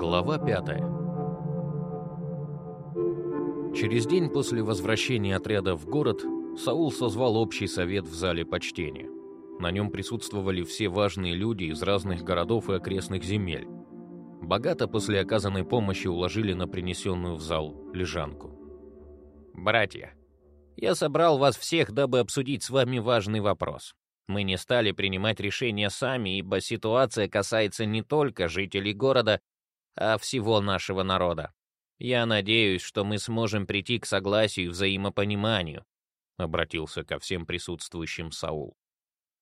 Глава пятая. Через день после возвращения отряда в город Саул созвал общий совет в зале почтения. На нем присутствовали все важные люди из разных городов и окрестных земель. Богато после оказанной помощи уложили на принесенную в зал лежанку. «Братья, я собрал вас всех, дабы обсудить с вами важный вопрос. Мы не стали принимать решения сами, ибо ситуация касается не только жителей города, а всего нашего народа. Я надеюсь, что мы сможем прийти к согласию и взаимопониманию», — обратился ко всем присутствующим Саул.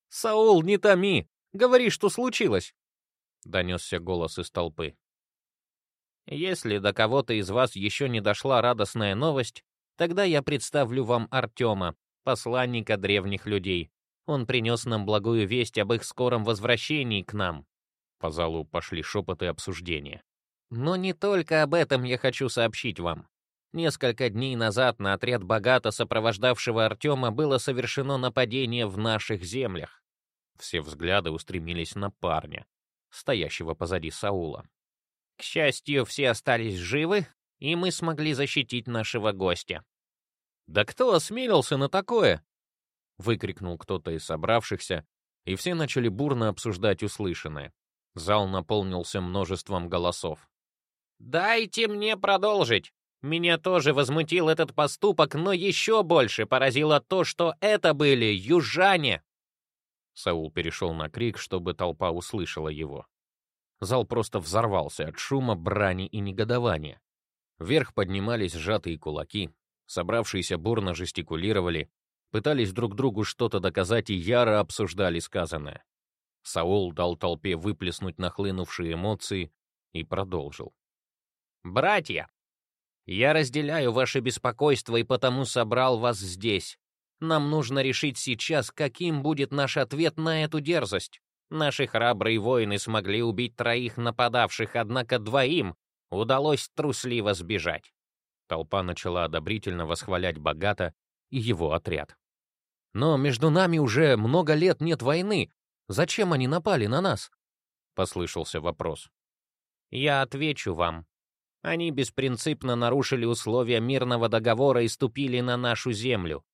«Саул, не томи! Говори, что случилось!» — донесся голос из толпы. «Если до кого-то из вас еще не дошла радостная новость, тогда я представлю вам Артема, посланника древних людей. Он принес нам благую весть об их скором возвращении к нам». По залу пошли шепоты обсуждения. Но не только об этом я хочу сообщить вам. Несколько дней назад на отряд богато сопровождавшего Артема было совершено нападение в наших землях. Все взгляды устремились на парня, стоящего позади Саула. К счастью, все остались живы, и мы смогли защитить нашего гостя. «Да кто осмелился на такое?» — выкрикнул кто-то из собравшихся, и все начали бурно обсуждать услышанное. Зал наполнился множеством голосов. «Дайте мне продолжить!» Меня тоже возмутил этот поступок, но еще больше поразило то, что это были южане. Саул перешел на крик, чтобы толпа услышала его. Зал просто взорвался от шума, брани и негодования. Вверх поднимались сжатые кулаки, собравшиеся бурно жестикулировали, пытались друг другу что-то доказать и яро обсуждали сказанное. Саул дал толпе выплеснуть нахлынувшие эмоции и продолжил. «Братья, я разделяю ваше беспокойство и потому собрал вас здесь. Нам нужно решить сейчас, каким будет наш ответ на эту дерзость. Наши храбрые воины смогли убить троих нападавших, однако двоим удалось трусливо сбежать». Толпа начала одобрительно восхвалять богато и его отряд. «Но между нами уже много лет нет войны. Зачем они напали на нас?» — послышался вопрос. «Я отвечу вам. Они беспринципно нарушили условия мирного договора и ступили на нашу землю.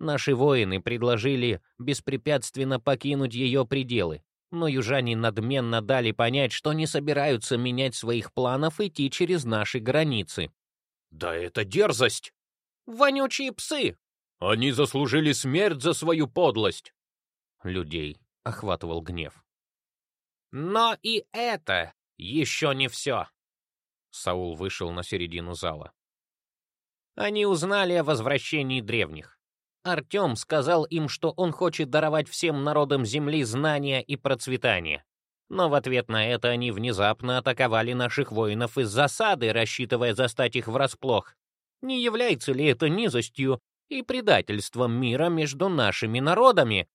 Наши воины предложили беспрепятственно покинуть ее пределы, но южане надменно дали понять, что не собираются менять своих планов идти через наши границы. «Да это дерзость!» «Вонючие псы!» «Они заслужили смерть за свою подлость!» Людей охватывал гнев. «Но и это еще не все!» Саул вышел на середину зала. Они узнали о возвращении древних. Артем сказал им, что он хочет даровать всем народам Земли знания и процветание. Но в ответ на это они внезапно атаковали наших воинов из засады, рассчитывая застать их врасплох. Не является ли это низостью и предательством мира между нашими народами?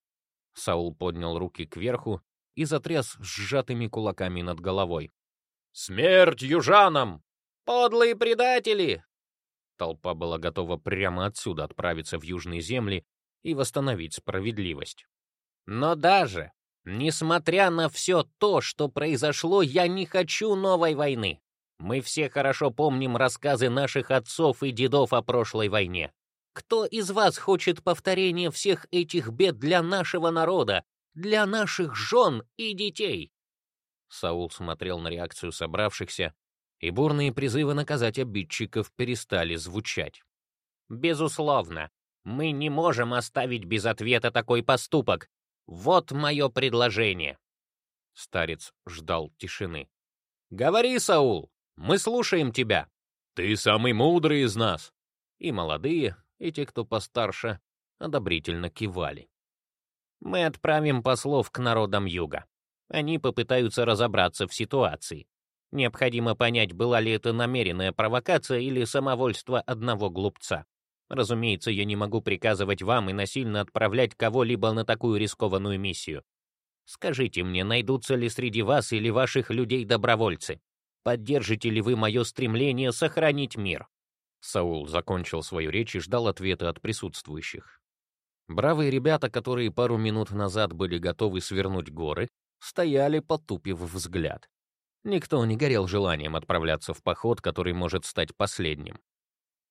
Саул поднял руки кверху и затряс сжатыми кулаками над головой. «Смерть южанам! Подлые предатели!» Толпа была готова прямо отсюда отправиться в южные земли и восстановить справедливость. «Но даже, несмотря на все то, что произошло, я не хочу новой войны. Мы все хорошо помним рассказы наших отцов и дедов о прошлой войне. Кто из вас хочет повторения всех этих бед для нашего народа, для наших жен и детей?» Саул смотрел на реакцию собравшихся, и бурные призывы наказать обидчиков перестали звучать. «Безусловно, мы не можем оставить без ответа такой поступок. Вот мое предложение». Старец ждал тишины. «Говори, Саул, мы слушаем тебя». «Ты самый мудрый из нас». И молодые, и те, кто постарше, одобрительно кивали. «Мы отправим послов к народам Юга. Они попытаются разобраться в ситуации. Необходимо понять, была ли это намеренная провокация или самовольство одного глупца. Разумеется, я не могу приказывать вам и насильно отправлять кого-либо на такую рискованную миссию. Скажите мне, найдутся ли среди вас или ваших людей добровольцы? Поддержите ли вы мое стремление сохранить мир?» Саул закончил свою речь и ждал ответа от присутствующих. Бравые ребята, которые пару минут назад были готовы свернуть горы, стояли, потупив взгляд. Никто не горел желанием отправляться в поход, который может стать последним.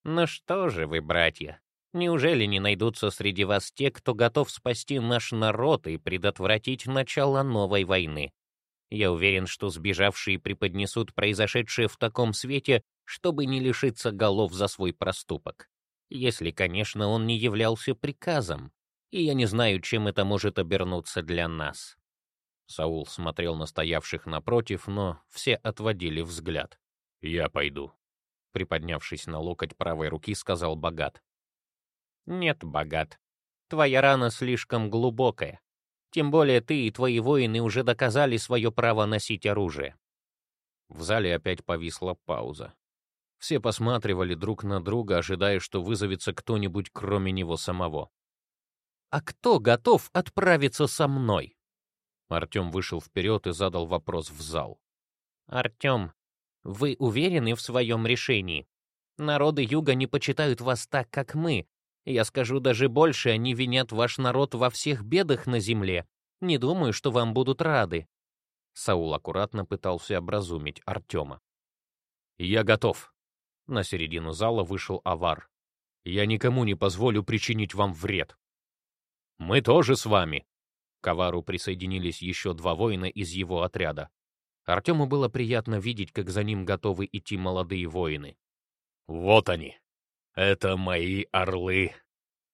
«Ну что же вы, братья, неужели не найдутся среди вас те, кто готов спасти наш народ и предотвратить начало новой войны? Я уверен, что сбежавшие преподнесут произошедшее в таком свете, чтобы не лишиться голов за свой проступок. Если, конечно, он не являлся приказом, и я не знаю, чем это может обернуться для нас. Саул смотрел на стоявших напротив, но все отводили взгляд. «Я пойду», — приподнявшись на локоть правой руки, сказал Богат. «Нет, Богат, твоя рана слишком глубокая. Тем более ты и твои воины уже доказали свое право носить оружие». В зале опять повисла пауза. Все посматривали друг на друга, ожидая, что вызовется кто-нибудь, кроме него самого. «А кто готов отправиться со мной?» Артем вышел вперед и задал вопрос в зал. «Артем, вы уверены в своем решении? Народы Юга не почитают вас так, как мы. Я скажу даже больше, они винят ваш народ во всех бедах на земле. Не думаю, что вам будут рады». Саул аккуратно пытался образумить Артема. «Я готов». На середину зала вышел Авар. «Я никому не позволю причинить вам вред». «Мы тоже с вами», к Авару присоединились еще два воина из его отряда. Артему было приятно видеть, как за ним готовы идти молодые воины. «Вот они! Это мои орлы!»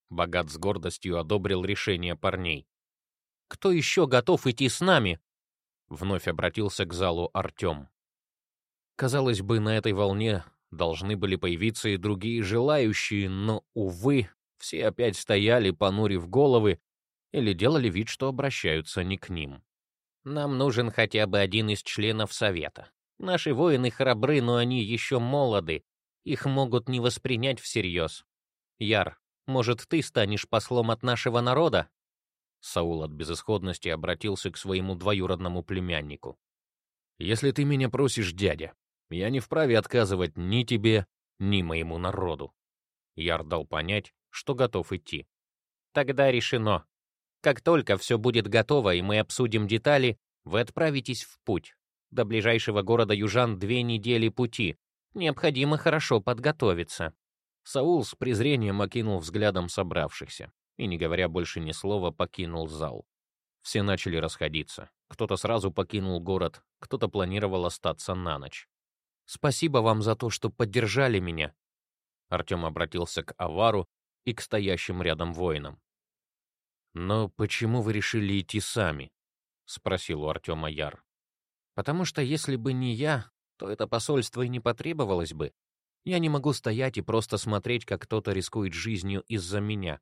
Богат с гордостью одобрил решение парней. «Кто еще готов идти с нами?» Вновь обратился к залу Артем. Казалось бы, на этой волне должны были появиться и другие желающие, но, увы, все опять стояли, понурив головы, или делали вид, что обращаются не к ним. «Нам нужен хотя бы один из членов Совета. Наши воины храбры, но они еще молоды. Их могут не воспринять всерьез. Яр, может, ты станешь послом от нашего народа?» Саул от безысходности обратился к своему двоюродному племяннику. «Если ты меня просишь, дядя, я не вправе отказывать ни тебе, ни моему народу». Яр дал понять, что готов идти. «Тогда решено. Как только все будет готово и мы обсудим детали, вы отправитесь в путь. До ближайшего города Южан две недели пути. Необходимо хорошо подготовиться». Саул с презрением окинул взглядом собравшихся и, не говоря больше ни слова, покинул зал. Все начали расходиться. Кто-то сразу покинул город, кто-то планировал остаться на ночь. «Спасибо вам за то, что поддержали меня». Артем обратился к Авару и к стоящим рядом воинам. «Но почему вы решили идти сами?» — спросил у Артема Яр. «Потому что если бы не я, то это посольство и не потребовалось бы. Я не могу стоять и просто смотреть, как кто-то рискует жизнью из-за меня».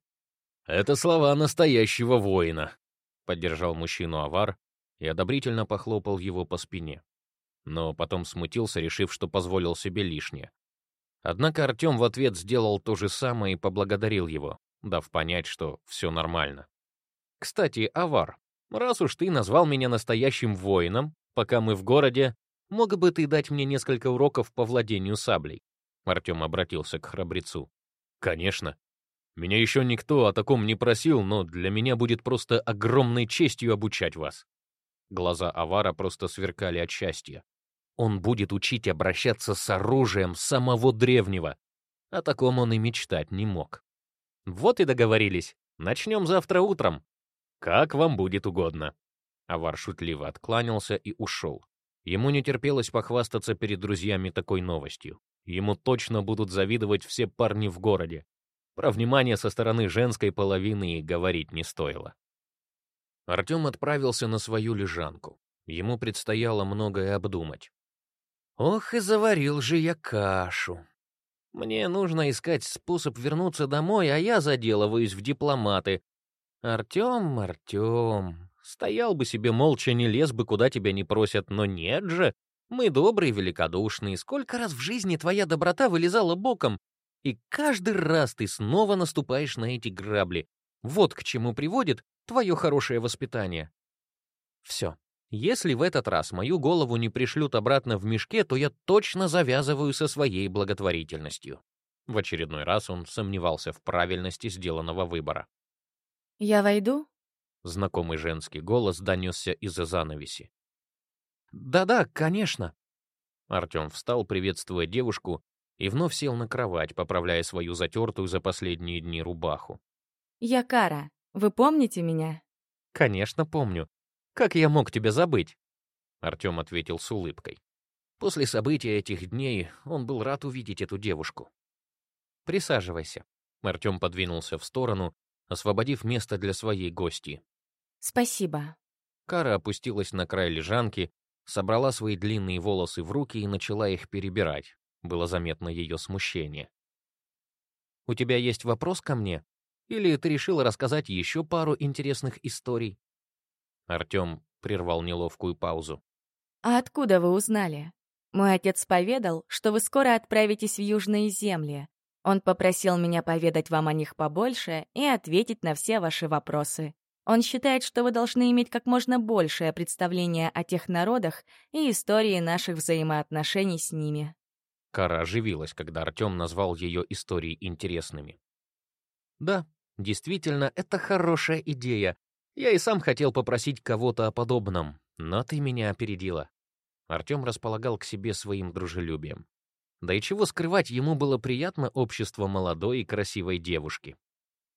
«Это слова настоящего воина», — поддержал мужчину Авар и одобрительно похлопал его по спине. Но потом смутился, решив, что позволил себе лишнее. Однако Артем в ответ сделал то же самое и поблагодарил его, дав понять, что все нормально. Кстати, Авар, раз уж ты назвал меня настоящим воином, пока мы в городе, мог бы ты дать мне несколько уроков по владению саблей?» Артем обратился к храбрецу. «Конечно. Меня еще никто о таком не просил, но для меня будет просто огромной честью обучать вас». Глаза Авара просто сверкали от счастья. Он будет учить обращаться с оружием самого древнего. О таком он и мечтать не мог. «Вот и договорились. Начнем завтра утром. «Как вам будет угодно». Авар шутливо откланялся и ушел. Ему не терпелось похвастаться перед друзьями такой новостью. Ему точно будут завидовать все парни в городе. Про внимание со стороны женской половины и говорить не стоило. Артем отправился на свою лежанку. Ему предстояло многое обдумать. «Ох, и заварил же я кашу. Мне нужно искать способ вернуться домой, а я заделываюсь в дипломаты, Артем, Артем, стоял бы себе молча, не лез бы, куда тебя не просят, но нет же. Мы добрые, великодушные. Сколько раз в жизни твоя доброта вылезала боком, и каждый раз ты снова наступаешь на эти грабли. Вот к чему приводит твое хорошее воспитание. Все. Если в этот раз мою голову не пришлют обратно в мешке, то я точно завязываю со своей благотворительностью. В очередной раз он сомневался в правильности сделанного выбора. «Я войду?» Знакомый женский голос донесся из-за занавеси. Да-да, конечно. Артем встал, приветствуя девушку, и вновь сел на кровать, поправляя свою затертую за последние дни рубаху. «Я Кара. Вы помните меня?» «Конечно помню. Как я мог тебя забыть?» Артем ответил с улыбкой. После событий этих дней он был рад увидеть эту девушку. «Присаживайся». Артем подвинулся в сторону, освободив место для своей гости. «Спасибо». Кара опустилась на край лежанки, собрала свои длинные волосы в руки и начала их перебирать. Было заметно ее смущение. «У тебя есть вопрос ко мне? Или ты решила рассказать еще пару интересных историй?» Артем прервал неловкую паузу. «А откуда вы узнали? Мой отец поведал, что вы скоро отправитесь в Южные земли. Он попросил меня поведать вам о них побольше и ответить на все ваши вопросы. Он считает, что вы должны иметь как можно большее представление о тех народах и истории наших взаимоотношений с ними. Кара оживилась, когда Артем назвал ее истории интересными. «Да, действительно, это хорошая идея. Я и сам хотел попросить кого-то о подобном, но ты меня опередила». Артем располагал к себе своим дружелюбием. Да и чего скрывать, ему было приятно общество молодой и красивой девушки.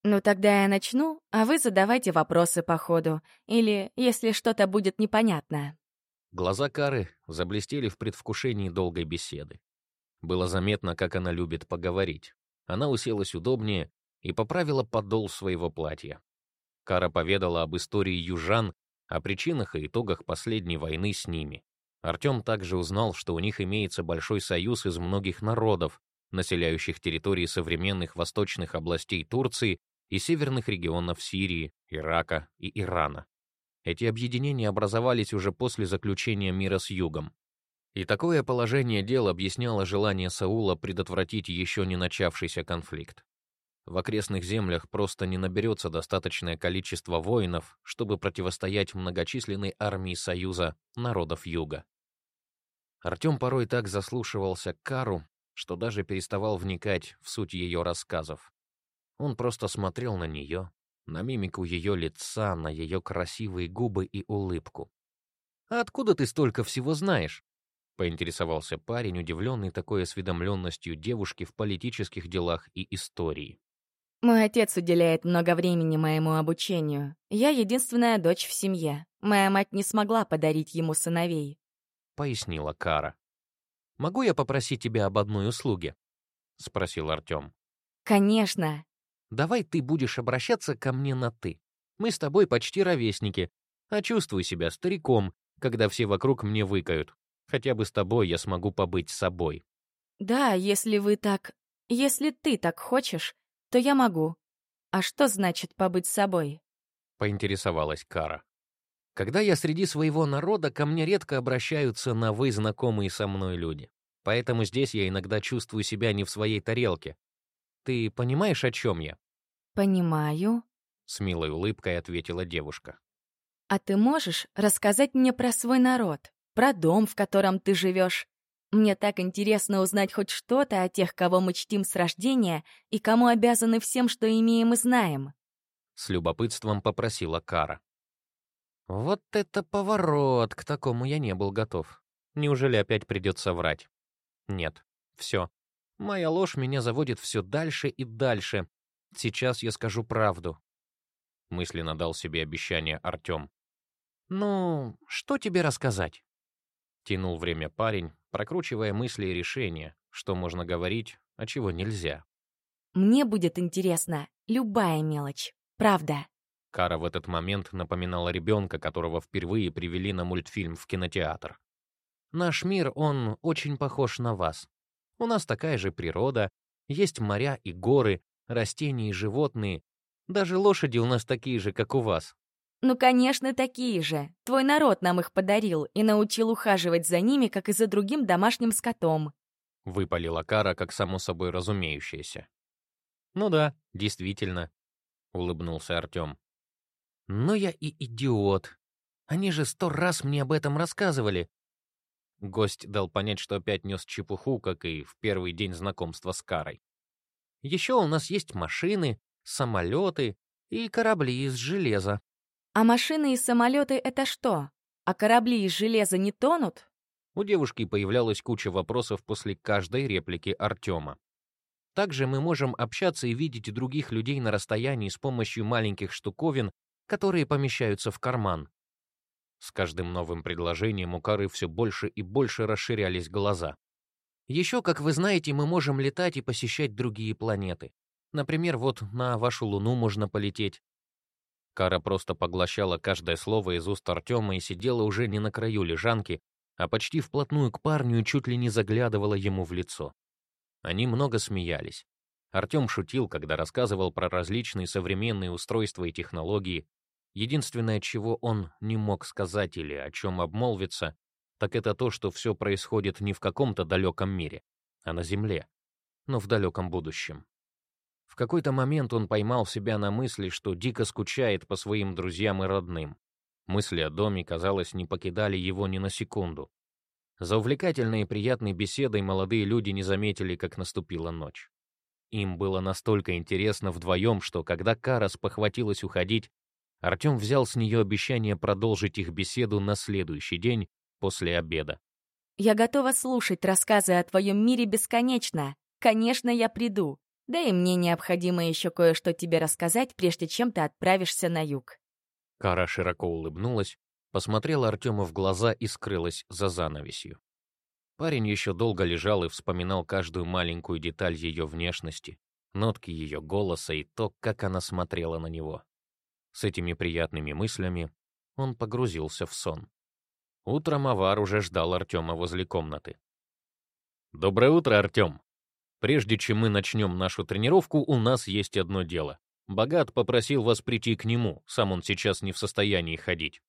«Ну тогда я начну, а вы задавайте вопросы по ходу, или если что-то будет непонятно». Глаза Кары заблестели в предвкушении долгой беседы. Было заметно, как она любит поговорить. Она уселась удобнее и поправила подол своего платья. Кара поведала об истории южан, о причинах и итогах последней войны с ними. Артем также узнал, что у них имеется большой союз из многих народов, населяющих территории современных восточных областей Турции и северных регионов Сирии, Ирака и Ирана. Эти объединения образовались уже после заключения мира с Югом. И такое положение дел объясняло желание Саула предотвратить еще не начавшийся конфликт. В окрестных землях просто не наберется достаточное количество воинов, чтобы противостоять многочисленной армии Союза народов Юга. Артем порой так заслушивался Кару, что даже переставал вникать в суть ее рассказов. Он просто смотрел на нее, на мимику ее лица, на ее красивые губы и улыбку. «А откуда ты столько всего знаешь?» поинтересовался парень, удивленный такой осведомленностью девушки в политических делах и истории. «Мой отец уделяет много времени моему обучению. Я единственная дочь в семье. Моя мать не смогла подарить ему сыновей», — пояснила Кара. «Могу я попросить тебя об одной услуге?» — спросил Артем. «Конечно». «Давай ты будешь обращаться ко мне на «ты». Мы с тобой почти ровесники, а чувствую себя стариком, когда все вокруг мне выкают. Хотя бы с тобой я смогу побыть собой. Да, если вы так... Если ты так хочешь, то я могу. А что значит побыть собой? Поинтересовалась Кара. Когда я среди своего народа, ко мне редко обращаются на «вы» знакомые со мной люди. Поэтому здесь я иногда чувствую себя не в своей тарелке. Ты понимаешь, о чем я? Понимаю. С милой улыбкой ответила девушка. А ты можешь рассказать мне про свой народ? про дом, в котором ты живешь. Мне так интересно узнать хоть что-то о тех, кого мы чтим с рождения и кому обязаны всем, что имеем и знаем. С любопытством попросила Кара. Вот это поворот, к такому я не был готов. Неужели опять придется врать? Нет, все. Моя ложь меня заводит все дальше и дальше. Сейчас я скажу правду. Мысленно дал себе обещание Артем. Ну, что тебе рассказать? Тянул время парень, прокручивая мысли и решения, что можно говорить, а чего нельзя. «Мне будет интересно любая мелочь, правда». Кара в этот момент напоминала ребенка, которого впервые привели на мультфильм в кинотеатр. «Наш мир, он очень похож на вас. У нас такая же природа, есть моря и горы, растения и животные. Даже лошади у нас такие же, как у вас. «Ну, конечно, такие же. Твой народ нам их подарил и научил ухаживать за ними, как и за другим домашним скотом». Выпалила Кара, как само собой разумеющееся. «Ну да, действительно», — улыбнулся Артем. «Но я и идиот. Они же сто раз мне об этом рассказывали». Гость дал понять, что опять нес чепуху, как и в первый день знакомства с Карой. «Еще у нас есть машины, самолеты и корабли из железа. А машины и самолеты — это что? А корабли из железа не тонут? У девушки появлялась куча вопросов после каждой реплики Артема. Также мы можем общаться и видеть других людей на расстоянии с помощью маленьких штуковин, которые помещаются в карман. С каждым новым предложением у Кары все больше и больше расширялись глаза. Еще, как вы знаете, мы можем летать и посещать другие планеты. Например, вот на вашу Луну можно полететь. Кара просто поглощала каждое слово из уст Артема и сидела уже не на краю лежанки, а почти вплотную к парню и чуть ли не заглядывала ему в лицо. Они много смеялись. Артем шутил, когда рассказывал про различные современные устройства и технологии. Единственное, чего он не мог сказать или о чем обмолвиться, так это то, что все происходит не в каком-то далеком мире, а на Земле, но в далеком будущем. В какой-то момент он поймал себя на мысли, что дико скучает по своим друзьям и родным. Мысли о доме, казалось, не покидали его ни на секунду. За увлекательной и приятной беседой молодые люди не заметили, как наступила ночь. Им было настолько интересно вдвоем, что когда Кара спохватилась уходить, Артем взял с нее обещание продолжить их беседу на следующий день после обеда. «Я готова слушать рассказы о твоем мире бесконечно. Конечно, я приду. Да и мне необходимо еще кое-что тебе рассказать, прежде чем ты отправишься на юг». Кара широко улыбнулась, посмотрела Артему в глаза и скрылась за занавесью. Парень еще долго лежал и вспоминал каждую маленькую деталь ее внешности, нотки ее голоса и то, как она смотрела на него. С этими приятными мыслями он погрузился в сон. Утром Авар уже ждал Артема возле комнаты. «Доброе утро, Артем! Прежде чем мы начнем нашу тренировку, у нас есть одно дело. Богат попросил вас прийти к нему, сам он сейчас не в состоянии ходить.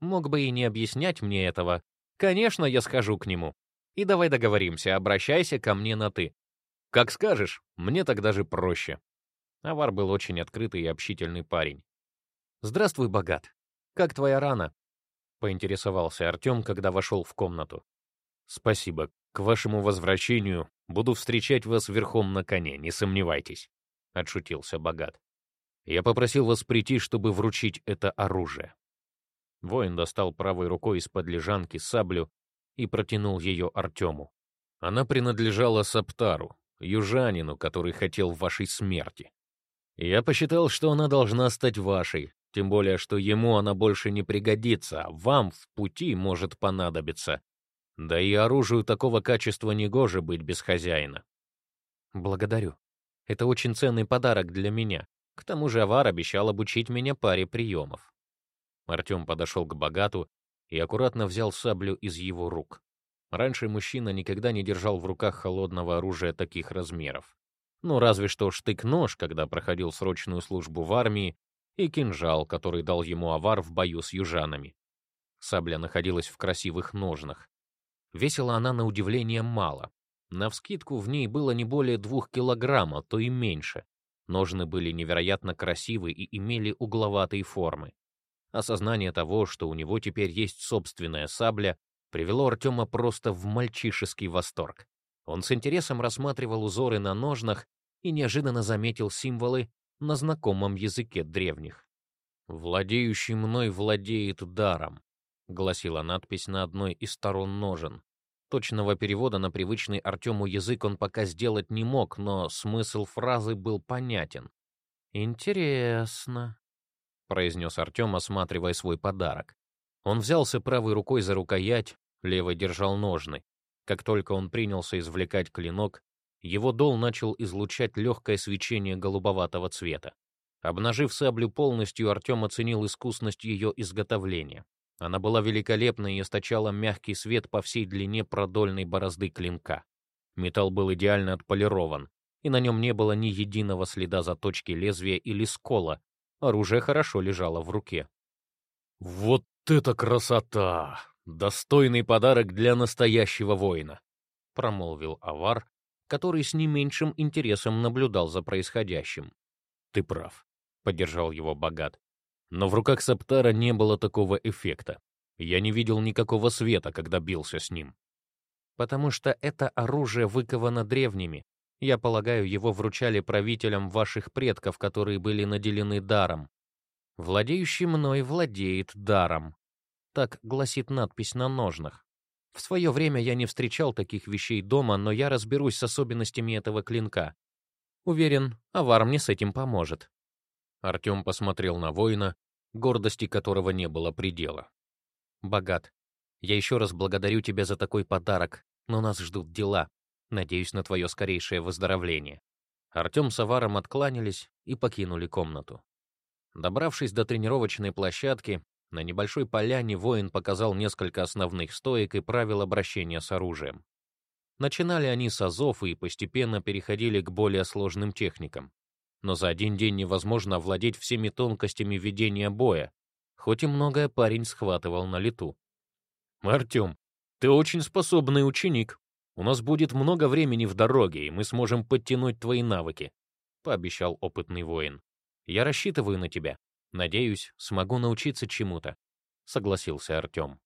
Мог бы и не объяснять мне этого. Конечно, я схожу к нему. И давай договоримся, обращайся ко мне на «ты». Как скажешь, мне тогда же проще. Авар был очень открытый и общительный парень. «Здравствуй, Богат. Как твоя рана?» — поинтересовался Артем, когда вошел в комнату. «Спасибо. К вашему возвращению буду встречать вас верхом на коне, не сомневайтесь», — отшутился Богат. «Я попросил вас прийти, чтобы вручить это оружие. Воин достал правой рукой из-под лежанки саблю и протянул ее Артему. Она принадлежала Саптару, южанину, который хотел вашей смерти. Я посчитал, что она должна стать вашей, тем более, что ему она больше не пригодится, а вам в пути может понадобиться. Да и оружию такого качества негоже быть без хозяина. Благодарю. Это очень ценный подарок для меня. К тому же Авар обещал обучить меня паре приемов. Артем подошел к богату и аккуратно взял саблю из его рук. Раньше мужчина никогда не держал в руках холодного оружия таких размеров. Ну, разве что штык-нож, когда проходил срочную службу в армии, и кинжал, который дал ему авар в бою с южанами. Сабля находилась в красивых ножнах. Весила она на удивление мало. Навскидку в ней было не более двух килограмма, то и меньше. Ножны были невероятно красивы и имели угловатые формы. Осознание того, что у него теперь есть собственная сабля, привело Артема просто в мальчишеский восторг. Он с интересом рассматривал узоры на ножнах и неожиданно заметил символы на знакомом языке древних. «Владеющий мной владеет даром», — гласила надпись на одной из сторон ножен. Точного перевода на привычный Артему язык он пока сделать не мог, но смысл фразы был понятен. «Интересно», — произнес Артем, осматривая свой подарок. Он взялся правой рукой за рукоять, левой держал ножны. Как только он принялся извлекать клинок, его дол начал излучать легкое свечение голубоватого цвета. Обнажив саблю полностью, Артем оценил искусность ее изготовления. Она была великолепна и источала мягкий свет по всей длине продольной борозды клинка. Металл был идеально отполирован, и на нем не было ни единого следа заточки лезвия или скола, Оружие хорошо лежало в руке. «Вот это красота! Достойный подарок для настоящего воина!» — промолвил Авар, который с не меньшим интересом наблюдал за происходящим. «Ты прав», — поддержал его Богат. «Но в руках Саптара не было такого эффекта. Я не видел никакого света, когда бился с ним». «Потому что это оружие выковано древними. Я полагаю, его вручали правителям ваших предков, которые были наделены даром. Владеющий мной владеет даром. так гласит надпись на ножнах. В свое время я не встречал таких вещей дома, но я разберусь с особенностями этого клинка. Уверен, Авар мне с этим поможет. Артем посмотрел на воина, гордости которого не было предела. «Богат, я еще раз благодарю тебя за такой подарок, но нас ждут дела. Надеюсь на твое скорейшее выздоровление». Артем с Аваром откланялись и покинули комнату. Добравшись до тренировочной площадки, на небольшой поляне воин показал несколько основных стоек и правил обращения с оружием. Начинали они с азов и постепенно переходили к более сложным техникам. Но за один день невозможно овладеть всеми тонкостями ведения боя, хоть и многое парень схватывал на лету. «Артем, ты очень способный ученик. У нас будет много времени в дороге, и мы сможем подтянуть твои навыки», — пообещал опытный воин. «Я рассчитываю на тебя. Надеюсь, смогу научиться чему-то», — согласился Артем.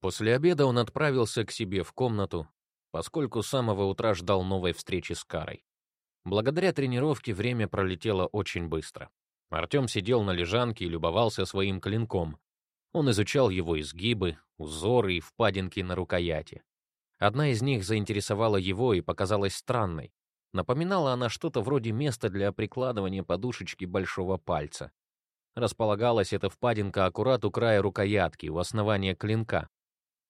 После обеда он отправился к себе в комнату, поскольку с самого утра ждал новой встречи с Карой. Благодаря тренировке время пролетело очень быстро. Артем сидел на лежанке и любовался своим клинком. Он изучал его изгибы, узоры и впадинки на рукояти. Одна из них заинтересовала его и показалась странной. Напоминала она что-то вроде места для прикладывания подушечки большого пальца. Располагалась эта впадинка аккурат у края рукоятки, у основания клинка.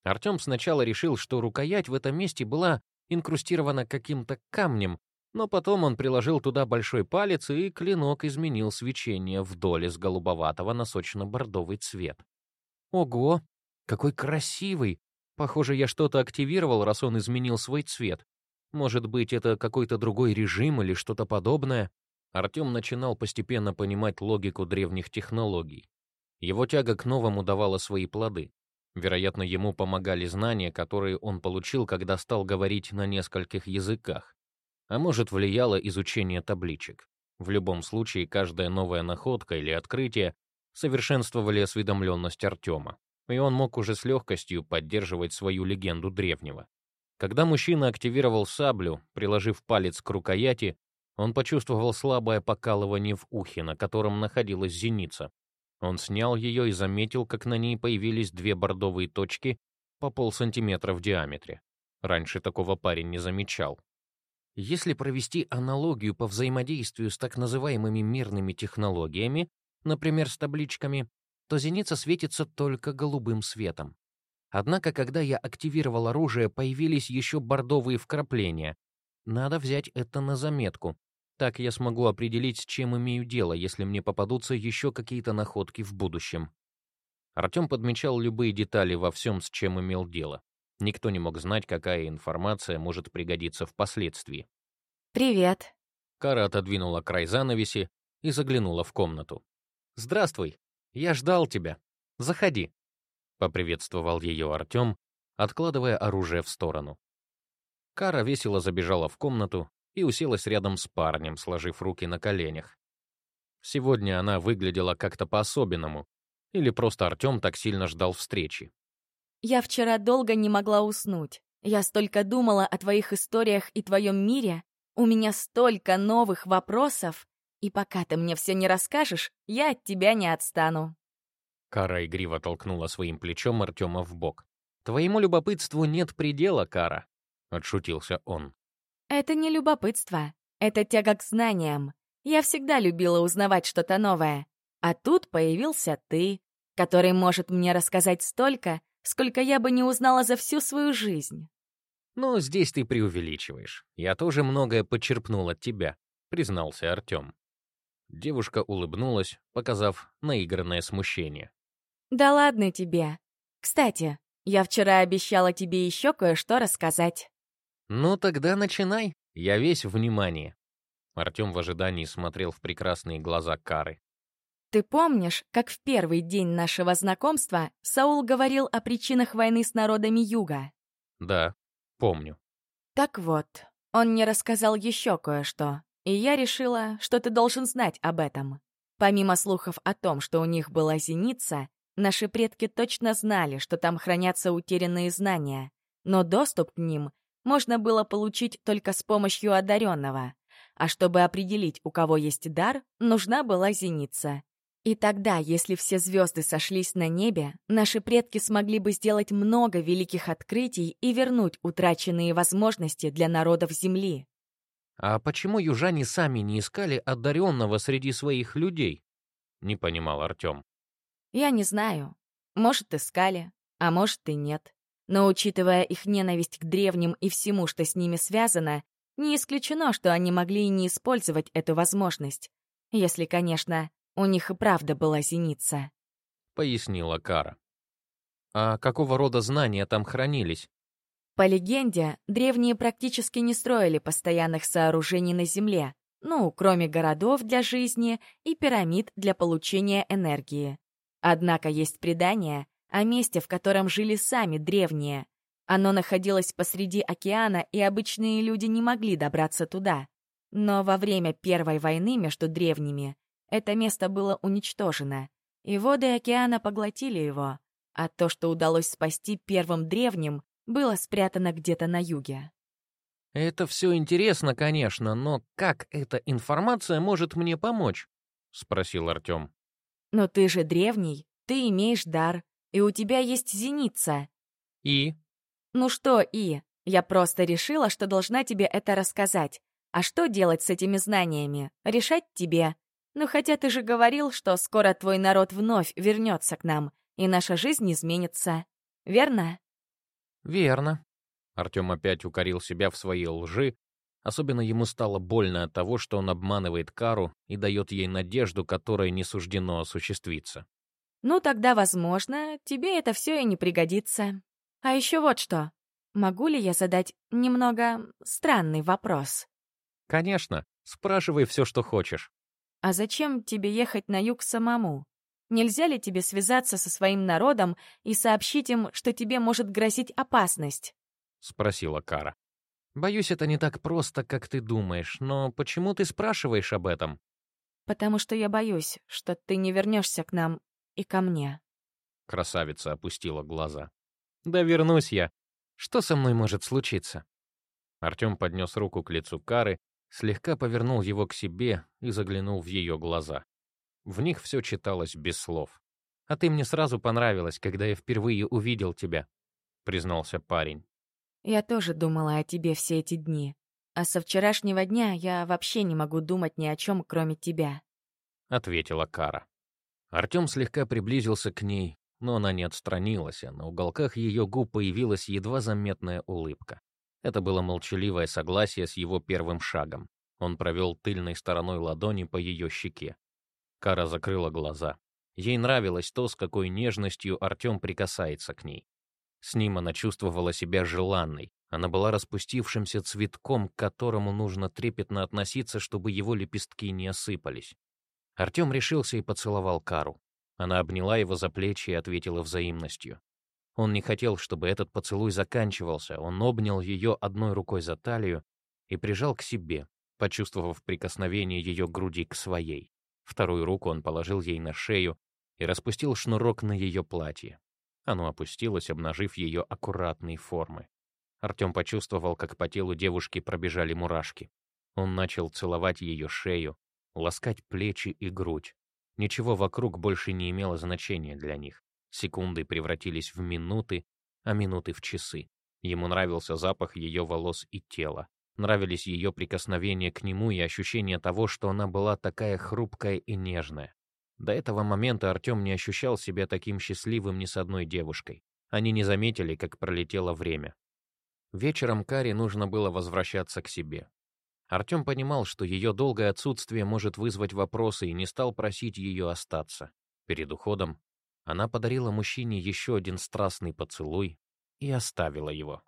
Артем сначала решил, что рукоять в этом месте была инкрустирована каким-то камнем, но потом он приложил туда большой палец, и клинок изменил свечение вдоль из голубоватого на сочно-бордовый цвет. Ого, какой красивый! Похоже, я что-то активировал, раз он изменил свой цвет. Может быть, это какой-то другой режим или что-то подобное? Артем начинал постепенно понимать логику древних технологий. Его тяга к новому давала свои плоды. Вероятно, ему помогали знания, которые он получил, когда стал говорить на нескольких языках. А может, влияло изучение табличек. В любом случае, каждая новая находка или открытие совершенствовали осведомленность Артема, и он мог уже с легкостью поддерживать свою легенду древнего. Когда мужчина активировал саблю, приложив палец к рукояти, он почувствовал слабое покалывание в ухе, на котором находилась зеница, он снял ее и заметил, как на ней появились две бордовые точки по полсантиметра в диаметре. Раньше такого парень не замечал. Если провести аналогию по взаимодействию с так называемыми мирными технологиями, например, с табличками, то зеница светится только голубым светом. Однако, когда я активировал оружие, появились еще бордовые вкрапления. Надо взять это на заметку. Так я смогу определить, с чем имею дело, если мне попадутся еще какие-то находки в будущем. Артем подмечал любые детали во всем, с чем имел дело. Никто не мог знать, какая информация может пригодиться впоследствии. «Привет». Кара отодвинула край занавеси и заглянула в комнату. «Здравствуй. Я ждал тебя. Заходи», — поприветствовал ее Артем, откладывая оружие в сторону. Кара весело забежала в комнату и уселась рядом с парнем, сложив руки на коленях. Сегодня она выглядела как-то по-особенному, или просто Артем так сильно ждал встречи. «Я вчера долго не могла уснуть. Я столько думала о твоих историях и твоем мире. У меня столько новых вопросов. И пока ты мне все не расскажешь, я от тебя не отстану». Кара игриво толкнула своим плечом Артема в бок. «Твоему любопытству нет предела, Кара», — отшутился он. Это не любопытство, это тяга к знаниям. Я всегда любила узнавать что-то новое. А тут появился ты, который может мне рассказать столько, сколько я бы не узнала за всю свою жизнь. «Ну, здесь ты преувеличиваешь. Я тоже многое подчерпнул от тебя», — признался Артем. Девушка улыбнулась, показав наигранное смущение. «Да ладно тебе. Кстати, я вчера обещала тебе еще кое-что рассказать». «Ну тогда начинай, я весь внимание». Артем в ожидании смотрел в прекрасные глаза Кары. «Ты помнишь, как в первый день нашего знакомства Саул говорил о причинах войны с народами Юга?» «Да, помню». «Так вот, он мне рассказал еще кое-что, и я решила, что ты должен знать об этом. Помимо слухов о том, что у них была зеница, наши предки точно знали, что там хранятся утерянные знания, но доступ к ним можно было получить только с помощью одаренного. А чтобы определить, у кого есть дар, нужна была зеница. И тогда, если все звезды сошлись на небе, наши предки смогли бы сделать много великих открытий и вернуть утраченные возможности для народов Земли. А почему южане сами не искали одаренного среди своих людей? Не понимал Артем. Я не знаю. Может, искали, а может и нет. Но учитывая их ненависть к древним и всему, что с ними связано, не исключено, что они могли и не использовать эту возможность. Если, конечно, у них и правда была зеница. Пояснила Кара. А какого рода знания там хранились? По легенде, древние практически не строили постоянных сооружений на Земле, ну, кроме городов для жизни и пирамид для получения энергии. Однако есть предание о месте, в котором жили сами древние. Оно находилось посреди океана, и обычные люди не могли добраться туда. Но во время Первой войны между древними это место было уничтожено, и воды океана поглотили его, а то, что удалось спасти первым древним, было спрятано где-то на юге. «Это все интересно, конечно, но как эта информация может мне помочь?» — спросил Артем. «Но ты же древний, ты имеешь дар, и у тебя есть зеница». «И?» «Ну что «и»? Я просто решила, что должна тебе это рассказать. А что делать с этими знаниями? Решать тебе. Ну хотя ты же говорил, что скоро твой народ вновь вернется к нам, и наша жизнь изменится. Верно? Верно. Артем опять укорил себя в своей лжи. Особенно ему стало больно от того, что он обманывает Кару и дает ей надежду, которая не суждено осуществиться. Ну тогда, возможно, тебе это все и не пригодится. А еще вот что. Могу ли я задать немного странный вопрос? Конечно. Спрашивай все, что хочешь. А зачем тебе ехать на юг самому? Нельзя ли тебе связаться со своим народом и сообщить им, что тебе может грозить опасность?» — спросила Кара. «Боюсь, это не так просто, как ты думаешь, но почему ты спрашиваешь об этом?» «Потому что я боюсь, что ты не вернешься к нам и ко мне». Красавица опустила глаза. «Да вернусь я. Что со мной может случиться?» Артем поднес руку к лицу Кары слегка повернул его к себе и заглянул в ее глаза. В них все читалось без слов. «А ты мне сразу понравилась, когда я впервые увидел тебя», — признался парень. «Я тоже думала о тебе все эти дни. А со вчерашнего дня я вообще не могу думать ни о чем, кроме тебя», — ответила Кара. Артем слегка приблизился к ней, но она не отстранилась, а на уголках ее губ появилась едва заметная улыбка. Это было молчаливое согласие с его первым шагом. Он провел тыльной стороной ладони по ее щеке. Кара закрыла глаза. Ей нравилось то, с какой нежностью Артем прикасается к ней. С ним она чувствовала себя желанной. Она была распустившимся цветком, к которому нужно трепетно относиться, чтобы его лепестки не осыпались. Артем решился и поцеловал Кару. Она обняла его за плечи и ответила взаимностью. Он не хотел, чтобы этот поцелуй заканчивался. Он обнял ее одной рукой за талию и прижал к себе, почувствовав прикосновение ее груди к своей. Вторую руку он положил ей на шею и распустил шнурок на ее платье. Оно опустилось, обнажив ее аккуратные формы. Артем почувствовал, как по телу девушки пробежали мурашки. Он начал целовать ее шею, ласкать плечи и грудь. Ничего вокруг больше не имело значения для них. Секунды превратились в минуты, а минуты в часы. Ему нравился запах ее волос и тела. Нравились ее прикосновения к нему и ощущение того, что она была такая хрупкая и нежная. До этого момента Артем не ощущал себя таким счастливым ни с одной девушкой. Они не заметили, как пролетело время. Вечером Каре нужно было возвращаться к себе. Артем понимал, что ее долгое отсутствие может вызвать вопросы и не стал просить ее остаться. Перед уходом она подарила мужчине еще один страстный поцелуй и оставила его.